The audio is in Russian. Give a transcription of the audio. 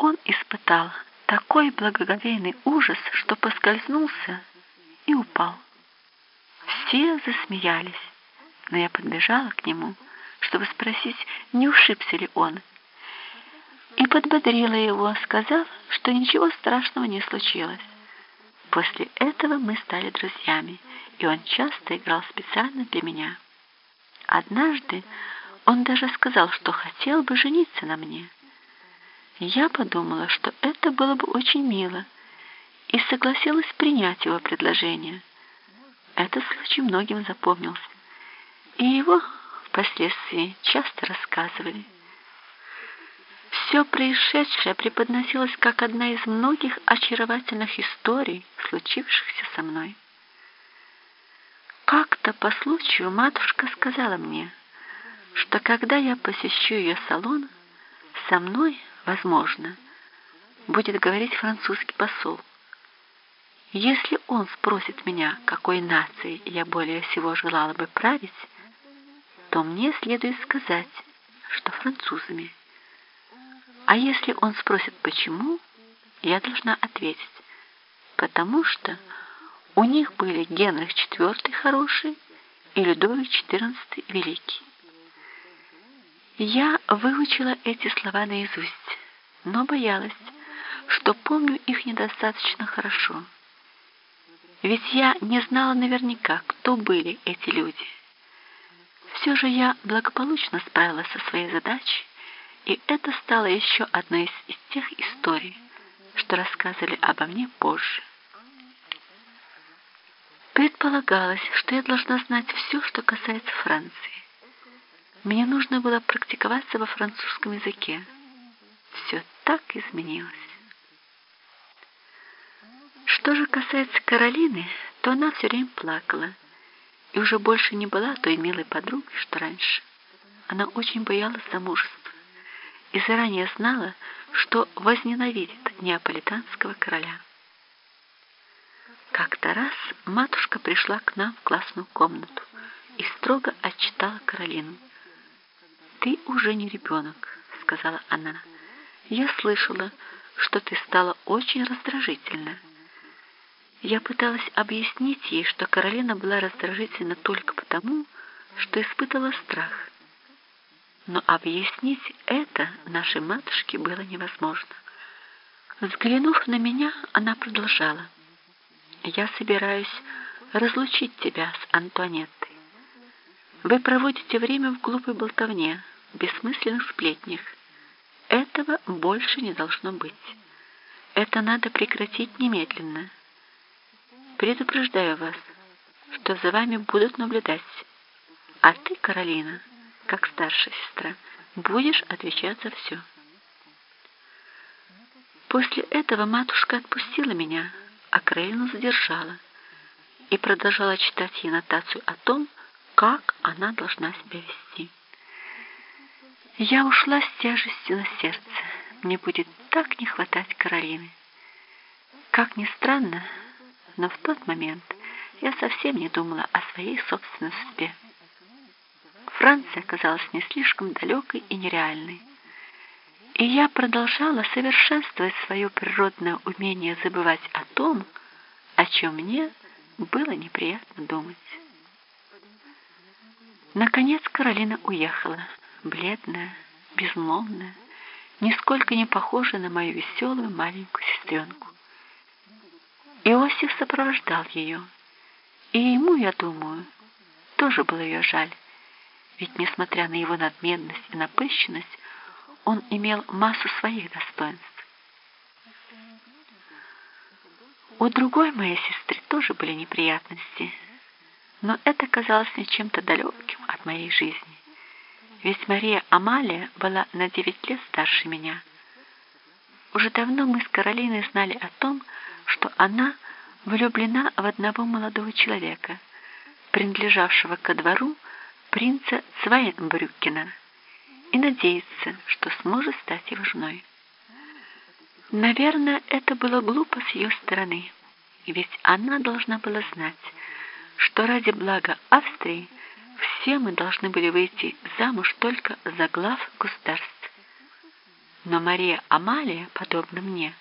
он испытал такой благоговейный ужас, что поскользнулся и упал. Все засмеялись, но я подбежала к нему, чтобы спросить, не ушибся ли он, и подбодрила его, сказав, что ничего страшного не случилось. После этого мы стали друзьями, и он часто играл специально для меня. Однажды он даже сказал, что хотел бы жениться на мне. Я подумала, что это было бы очень мило, и согласилась принять его предложение. Этот случай многим запомнился, и его впоследствии часто рассказывали. Все происшедшее преподносилось как одна из многих очаровательных историй, случившихся со мной. Как-то по случаю матушка сказала мне, что когда я посещу ее салон, со мной, возможно, будет говорить французский посол. Если он спросит меня, какой нацией я более всего желала бы править, то мне следует сказать, что французами. А если он спросит, почему, я должна ответить, потому что у них были Генрих IV хороший и Людовик XIV великий. Я выучила эти слова наизусть, но боялась, что помню их недостаточно хорошо. Ведь я не знала наверняка, кто были эти люди. Все же я благополучно справилась со своей задачей, и это стало еще одной из, тех историй, что рассказывали обо мне позже. Предполагалось, что я должна знать все, что касается Франции. Мне нужно было практиковаться во французском языке. Все так изменилось. Что же касается Каролины, то она все время плакала и уже больше не была той милой подругой, что раньше. Она очень боялась замужества и заранее знала, что возненавидит неаполитанского короля. Как-то раз матушка пришла к нам в классную комнату и строго отчитала Каролину. «Ты уже не ребенок», — сказала она. «Я слышала, что ты стала очень раздражительна». Я пыталась объяснить ей, что Каролина была раздражительна только потому, что испытывала страх. Но объяснить это нашей матушке было невозможно. Взглянув на меня, она продолжала. «Я собираюсь разлучить тебя с Антуанеттой. Вы проводите время в глупой болтовне, бессмысленных сплетнях. Этого больше не должно быть. Это надо прекратить немедленно. Предупреждаю вас, что за вами будут наблюдать. А ты, Каролина, как старшая сестра, будешь отвечать за все. После этого матушка отпустила меня, а Каролину задержала и продолжала читать ей нотацию о том, как она должна себя вести. Я ушла с тяжестью на сердце. Мне будет так не хватать Каролины. Как ни странно, но в тот момент я совсем не думала о своей собственной судьбе. Франция оказалась не слишком далекой и нереальной. И я продолжала совершенствовать свое природное умение забывать о том, о чем мне было неприятно думать. Наконец Каролина уехала бледная, безмолвная, нисколько не похожая на мою веселую маленькую сестренку. Иосиф сопровождал ее, и ему, я думаю, тоже было ее жаль, ведь, несмотря на его надменность и напыщенность, он имел массу своих достоинств. У другой моей сестры тоже были неприятности, но это казалось мне чем-то далеким от моей жизни ведь Мария Амалия была на девять лет старше меня. Уже давно мы с Каролиной знали о том, что она влюблена в одного молодого человека, принадлежавшего ко двору принца Цвайнбрюкена, и надеется, что сможет стать его женой. Наверное, это было глупо с ее стороны, ведь она должна была знать, что ради блага Австрии все мы должны были выйти замуж только за глав государств. Но Мария Амалия, подобно мне,